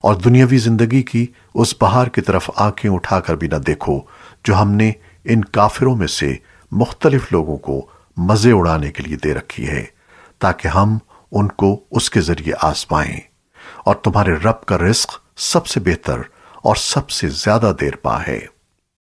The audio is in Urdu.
اور دنیاوی زندگی کی اس بہار کی طرف آنکھیں اٹھا کر بھی نہ دیکھو، جو ہم نے ان کافروں میں سے مختلف لوگوں کو مزے اڑانے کے لیے دے رکھی ہے، تاکہ ہم ان کو اس کے ذریعے آزمائیں۔ اور تمہارے رب کا رزق سب سے بہتر اور سب سے زیادہ دیر پا ہے۔